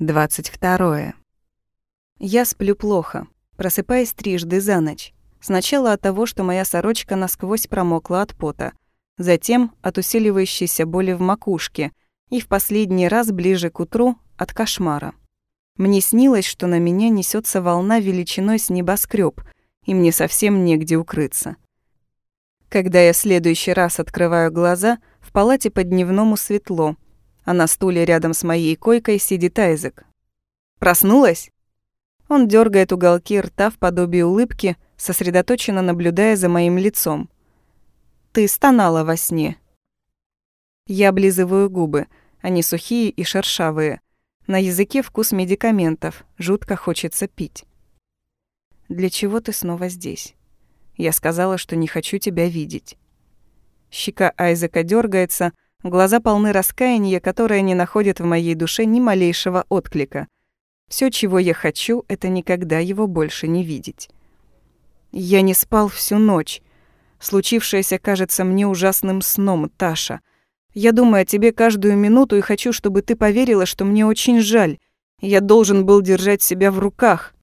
22. Я сплю плохо, просыпаясь трижды за ночь. Сначала от того, что моя сорочка насквозь промокла от пота, затем от усиливающейся боли в макушке и в последний раз ближе к утру от кошмара. Мне снилось, что на меня несется волна величиной с небоскреб, и мне совсем негде укрыться. Когда я в следующий раз открываю глаза, в палате по дневному светло, а на стуле рядом с моей койкой сидит Айзек. «Проснулась?» Он дергает уголки рта в подобии улыбки, сосредоточенно наблюдая за моим лицом. «Ты стонала во сне». Я облизываю губы, они сухие и шершавые. На языке вкус медикаментов, жутко хочется пить. «Для чего ты снова здесь?» Я сказала, что не хочу тебя видеть. Щека Айзека дергается, Глаза полны раскаяния, которое не находит в моей душе ни малейшего отклика. Все, чего я хочу, это никогда его больше не видеть. Я не спал всю ночь. Случившееся кажется мне ужасным сном, Таша. Я думаю о тебе каждую минуту и хочу, чтобы ты поверила, что мне очень жаль. Я должен был держать себя в руках.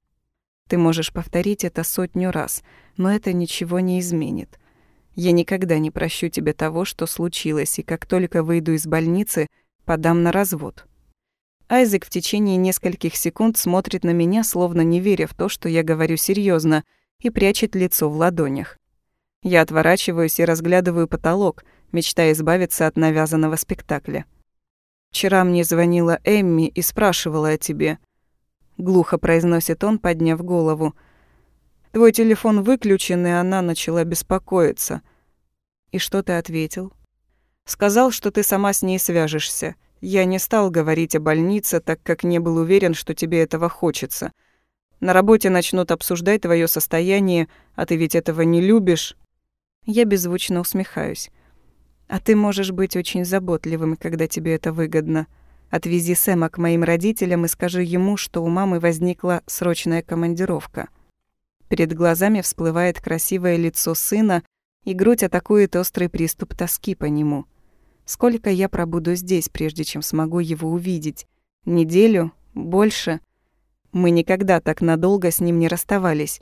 Ты можешь повторить это сотню раз, но это ничего не изменит. Я никогда не прощу тебе того, что случилось, и как только выйду из больницы, подам на развод». Айзек в течение нескольких секунд смотрит на меня, словно не веря в то, что я говорю серьезно, и прячет лицо в ладонях. Я отворачиваюсь и разглядываю потолок, мечтая избавиться от навязанного спектакля. «Вчера мне звонила Эмми и спрашивала о тебе», — глухо произносит он, подняв голову — Твой телефон выключен, и она начала беспокоиться. И что ты ответил? Сказал, что ты сама с ней свяжешься. Я не стал говорить о больнице, так как не был уверен, что тебе этого хочется. На работе начнут обсуждать твое состояние, а ты ведь этого не любишь. Я беззвучно усмехаюсь. А ты можешь быть очень заботливым, когда тебе это выгодно. Отвези Сэма к моим родителям и скажи ему, что у мамы возникла срочная командировка. Перед глазами всплывает красивое лицо сына, и грудь атакует острый приступ тоски по нему. Сколько я пробуду здесь, прежде чем смогу его увидеть? Неделю? Больше? Мы никогда так надолго с ним не расставались.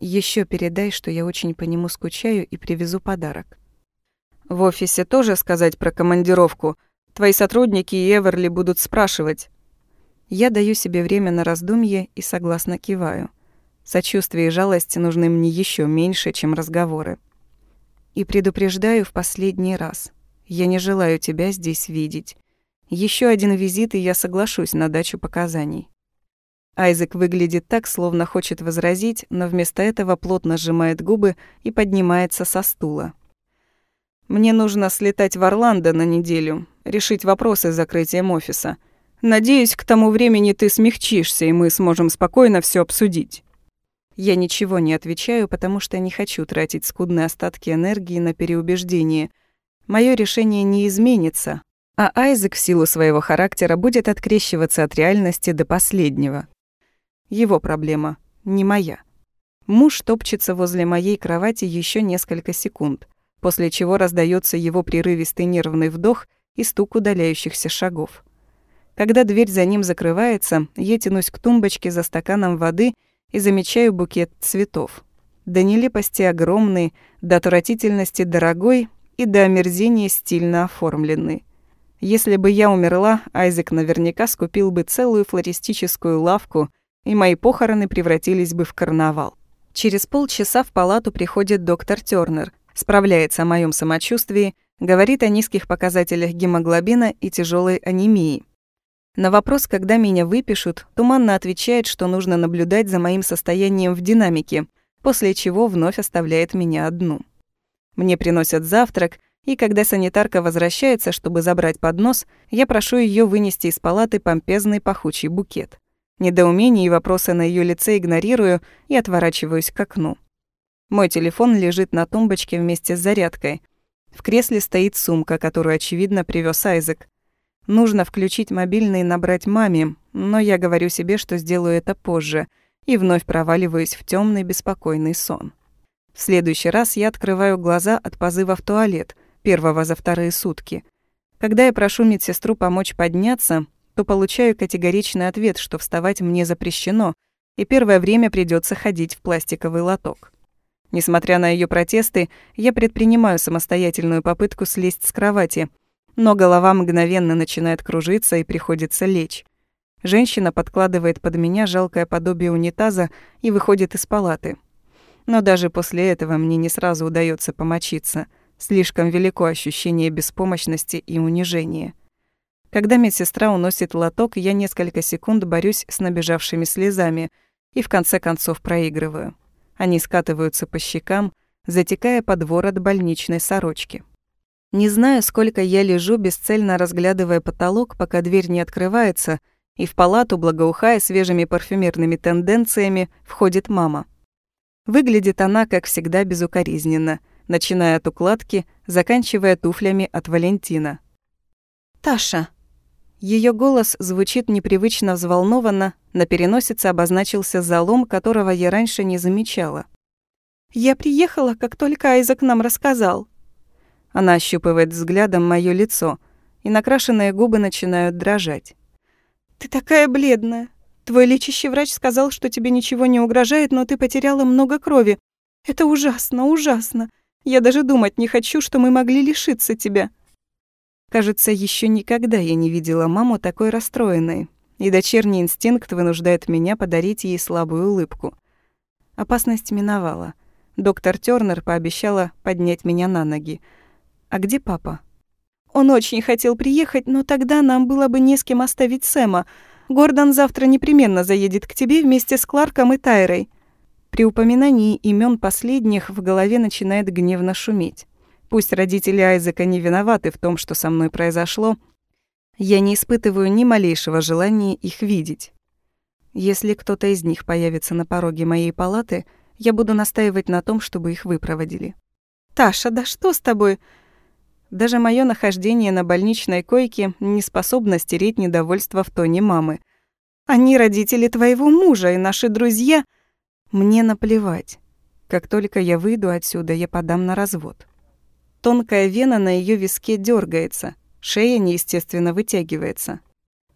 Еще передай, что я очень по нему скучаю и привезу подарок. В офисе тоже сказать про командировку. Твои сотрудники и Эверли будут спрашивать. Я даю себе время на раздумье и согласно киваю. Сочувствие и жалость нужны мне еще меньше, чем разговоры. И предупреждаю в последний раз. Я не желаю тебя здесь видеть. Еще один визит, и я соглашусь на дачу показаний. Айзек выглядит так, словно хочет возразить, но вместо этого плотно сжимает губы и поднимается со стула. «Мне нужно слетать в Орландо на неделю, решить вопросы с закрытием офиса. Надеюсь, к тому времени ты смягчишься, и мы сможем спокойно все обсудить». Я ничего не отвечаю, потому что не хочу тратить скудные остатки энергии на переубеждение. Мое решение не изменится, а Айзек в силу своего характера будет открещиваться от реальности до последнего. Его проблема, не моя. Муж топчется возле моей кровати еще несколько секунд, после чего раздается его прерывистый нервный вдох и стук удаляющихся шагов. Когда дверь за ним закрывается, я тянусь к тумбочке за стаканом воды и замечаю букет цветов. До нелепости огромный, до отвратительности дорогой и до омерзения стильно оформленный. Если бы я умерла, Айзек наверняка скупил бы целую флористическую лавку, и мои похороны превратились бы в карнавал. Через полчаса в палату приходит доктор Тёрнер, справляется о моем самочувствии, говорит о низких показателях гемоглобина и тяжелой анемии. На вопрос, когда меня выпишут, туманно отвечает, что нужно наблюдать за моим состоянием в динамике, после чего вновь оставляет меня одну. Мне приносят завтрак, и когда санитарка возвращается, чтобы забрать поднос, я прошу ее вынести из палаты помпезный пахучий букет. Недоумение и вопросы на ее лице игнорирую и отворачиваюсь к окну. Мой телефон лежит на тумбочке вместе с зарядкой. В кресле стоит сумка, которую, очевидно, привез Айзек. Нужно включить мобильный и набрать маме, но я говорю себе, что сделаю это позже, и вновь проваливаюсь в темный беспокойный сон. В следующий раз я открываю глаза от позыва в туалет, первого за вторые сутки. Когда я прошу медсестру помочь подняться, то получаю категоричный ответ, что вставать мне запрещено, и первое время придется ходить в пластиковый лоток. Несмотря на ее протесты, я предпринимаю самостоятельную попытку слезть с кровати, но голова мгновенно начинает кружиться и приходится лечь. Женщина подкладывает под меня жалкое подобие унитаза и выходит из палаты. Но даже после этого мне не сразу удается помочиться. Слишком велико ощущение беспомощности и унижения. Когда медсестра уносит лоток, я несколько секунд борюсь с набежавшими слезами и в конце концов проигрываю. Они скатываются по щекам, затекая под ворот больничной сорочки. Не знаю, сколько я лежу, бесцельно разглядывая потолок, пока дверь не открывается, и в палату, благоухая свежими парфюмерными тенденциями, входит мама. Выглядит она, как всегда, безукоризненно, начиная от укладки, заканчивая туфлями от Валентина. «Таша!» Ее голос звучит непривычно взволнованно, на переносице обозначился залом, которого я раньше не замечала. «Я приехала, как только Айзек нам рассказал». Она ощупывает взглядом моё лицо, и накрашенные губы начинают дрожать. «Ты такая бледная. Твой лечащий врач сказал, что тебе ничего не угрожает, но ты потеряла много крови. Это ужасно, ужасно. Я даже думать не хочу, что мы могли лишиться тебя». Кажется, еще никогда я не видела маму такой расстроенной, и дочерний инстинкт вынуждает меня подарить ей слабую улыбку. Опасность миновала. Доктор Тёрнер пообещала поднять меня на ноги. «А где папа?» «Он очень хотел приехать, но тогда нам было бы не с кем оставить Сэма. Гордон завтра непременно заедет к тебе вместе с Кларком и Тайрой». При упоминании имен последних в голове начинает гневно шуметь. Пусть родители Айзека не виноваты в том, что со мной произошло, я не испытываю ни малейшего желания их видеть. Если кто-то из них появится на пороге моей палаты, я буду настаивать на том, чтобы их выпроводили. «Таша, да что с тобой?» Даже мое нахождение на больничной койке не способно стереть недовольство в тоне мамы. «Они родители твоего мужа и наши друзья...» Мне наплевать. Как только я выйду отсюда, я подам на развод. Тонкая вена на ее виске дергается, шея неестественно вытягивается.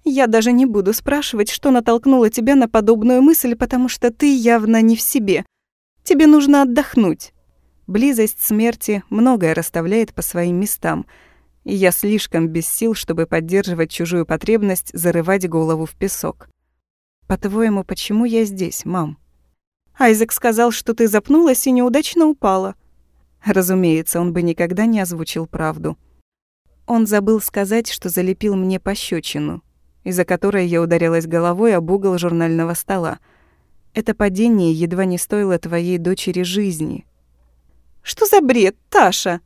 «Я даже не буду спрашивать, что натолкнуло тебя на подобную мысль, потому что ты явно не в себе. Тебе нужно отдохнуть». Близость смерти многое расставляет по своим местам, и я слишком без сил, чтобы поддерживать чужую потребность зарывать голову в песок. «По-твоему, почему я здесь, мам?» «Айзек сказал, что ты запнулась и неудачно упала. Разумеется, он бы никогда не озвучил правду. Он забыл сказать, что залепил мне пощечину, из-за которой я ударилась головой об угол журнального стола. Это падение едва не стоило твоей дочери жизни. «Что за бред, Таша?»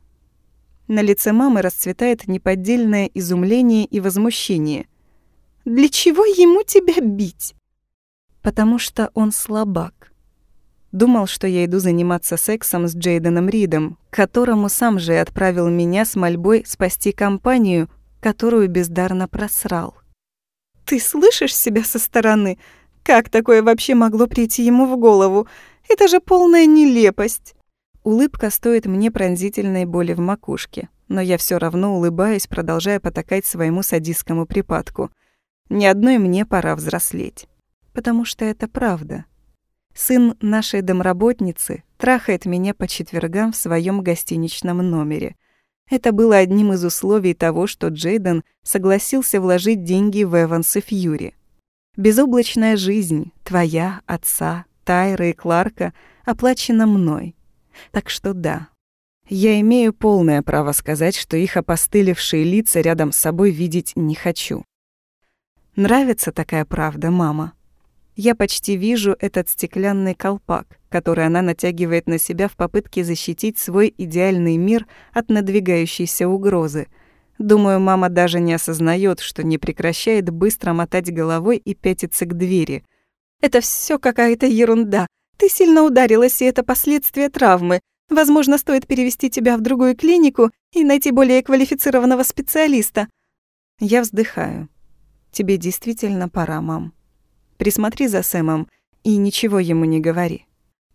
На лице мамы расцветает неподдельное изумление и возмущение. «Для чего ему тебя бить?» «Потому что он слабак. Думал, что я иду заниматься сексом с Джейденом Ридом, которому сам же и отправил меня с мольбой спасти компанию, которую бездарно просрал. «Ты слышишь себя со стороны? Как такое вообще могло прийти ему в голову? Это же полная нелепость!» Улыбка стоит мне пронзительной боли в макушке, но я все равно улыбаюсь, продолжая потакать своему садистскому припадку. Ни одной мне пора взрослеть. Потому что это правда. Сын нашей домработницы трахает меня по четвергам в своем гостиничном номере. Это было одним из условий того, что Джейден согласился вложить деньги в Эванс и Фьюри. Безоблачная жизнь, твоя, отца, Тайра и Кларка, оплачена мной. Так что да, я имею полное право сказать, что их опостылевшие лица рядом с собой видеть не хочу. Нравится такая правда, мама? Я почти вижу этот стеклянный колпак, который она натягивает на себя в попытке защитить свой идеальный мир от надвигающейся угрозы. Думаю, мама даже не осознает, что не прекращает быстро мотать головой и пятиться к двери. «Это все какая-то ерунда. Ты сильно ударилась, и это последствия травмы. Возможно, стоит перевести тебя в другую клинику и найти более квалифицированного специалиста». Я вздыхаю. «Тебе действительно пора, мам». Присмотри за Сэмом и ничего ему не говори.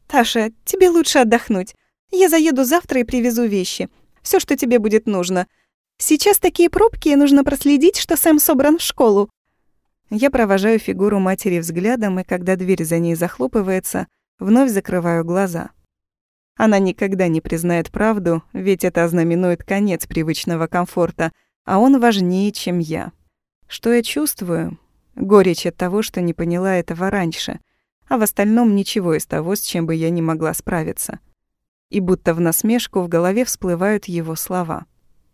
«Таша, тебе лучше отдохнуть. Я заеду завтра и привезу вещи. Все, что тебе будет нужно. Сейчас такие пробки, и нужно проследить, что Сэм собран в школу». Я провожаю фигуру матери взглядом, и когда дверь за ней захлопывается, вновь закрываю глаза. Она никогда не признает правду, ведь это ознаменует конец привычного комфорта, а он важнее, чем я. Что я чувствую? Горечь от того, что не поняла этого раньше, а в остальном ничего из того, с чем бы я не могла справиться. И будто в насмешку в голове всплывают его слова.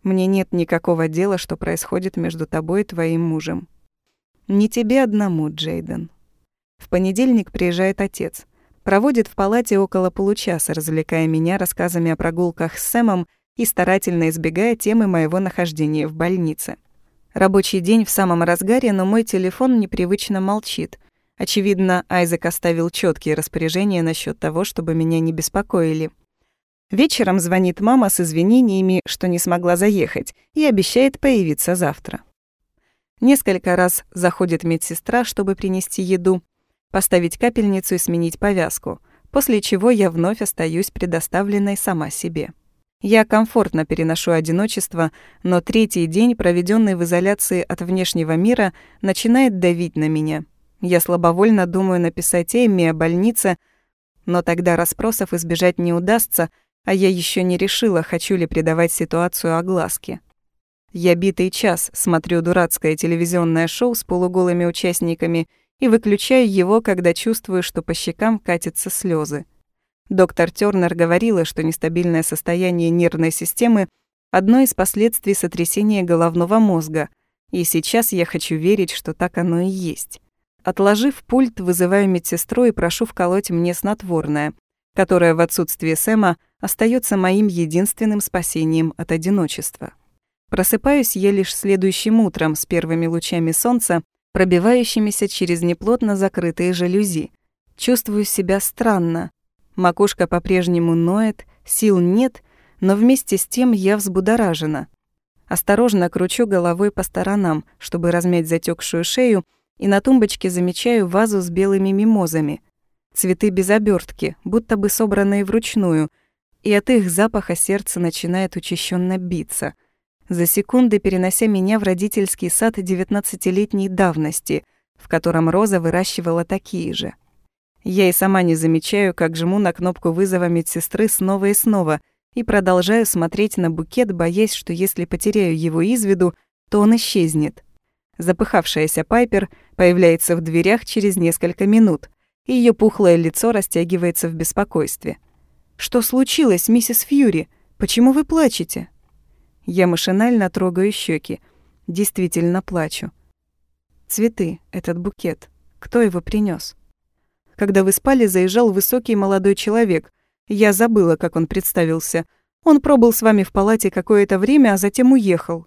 «Мне нет никакого дела, что происходит между тобой и твоим мужем». «Не тебе одному, Джейден». В понедельник приезжает отец. Проводит в палате около получаса, развлекая меня рассказами о прогулках с Сэмом и старательно избегая темы моего нахождения в больнице. Рабочий день в самом разгаре, но мой телефон непривычно молчит. Очевидно, Айзек оставил четкие распоряжения насчет того, чтобы меня не беспокоили. Вечером звонит мама с извинениями, что не смогла заехать, и обещает появиться завтра. Несколько раз заходит медсестра, чтобы принести еду, поставить капельницу и сменить повязку, после чего я вновь остаюсь предоставленной сама себе. Я комфортно переношу одиночество, но третий день, проведенный в изоляции от внешнего мира, начинает давить на меня. Я слабовольно думаю написать Эмми о больнице, но тогда расспросов избежать не удастся, а я еще не решила, хочу ли придавать ситуацию огласке. Я битый час смотрю дурацкое телевизионное шоу с полуголыми участниками и выключаю его, когда чувствую, что по щекам катятся слезы. Доктор Тёрнер говорила, что нестабильное состояние нервной системы – одно из последствий сотрясения головного мозга, и сейчас я хочу верить, что так оно и есть. Отложив пульт, вызываю медсестру и прошу вколоть мне снотворное, которое в отсутствие Сэма остается моим единственным спасением от одиночества. Просыпаюсь я лишь следующим утром с первыми лучами солнца, пробивающимися через неплотно закрытые жалюзи. Чувствую себя странно, Макушка по-прежнему ноет, сил нет, но вместе с тем я взбудоражена. Осторожно кручу головой по сторонам, чтобы размять затекшую шею, и на тумбочке замечаю вазу с белыми мимозами. Цветы без обертки, будто бы собранные вручную, и от их запаха сердце начинает учащенно биться, за секунды перенося меня в родительский сад девятнадцатилетней давности, в котором Роза выращивала такие же. Я и сама не замечаю, как жму на кнопку вызова медсестры снова и снова и продолжаю смотреть на букет, боясь, что если потеряю его из виду, то он исчезнет. Запыхавшаяся Пайпер появляется в дверях через несколько минут, и её пухлое лицо растягивается в беспокойстве. «Что случилось, миссис Фьюри? Почему вы плачете?» Я машинально трогаю щеки. Действительно плачу. Цветы, этот букет. Кто его принес? Когда вы спали, заезжал высокий молодой человек. Я забыла, как он представился. Он пробыл с вами в палате какое-то время, а затем уехал.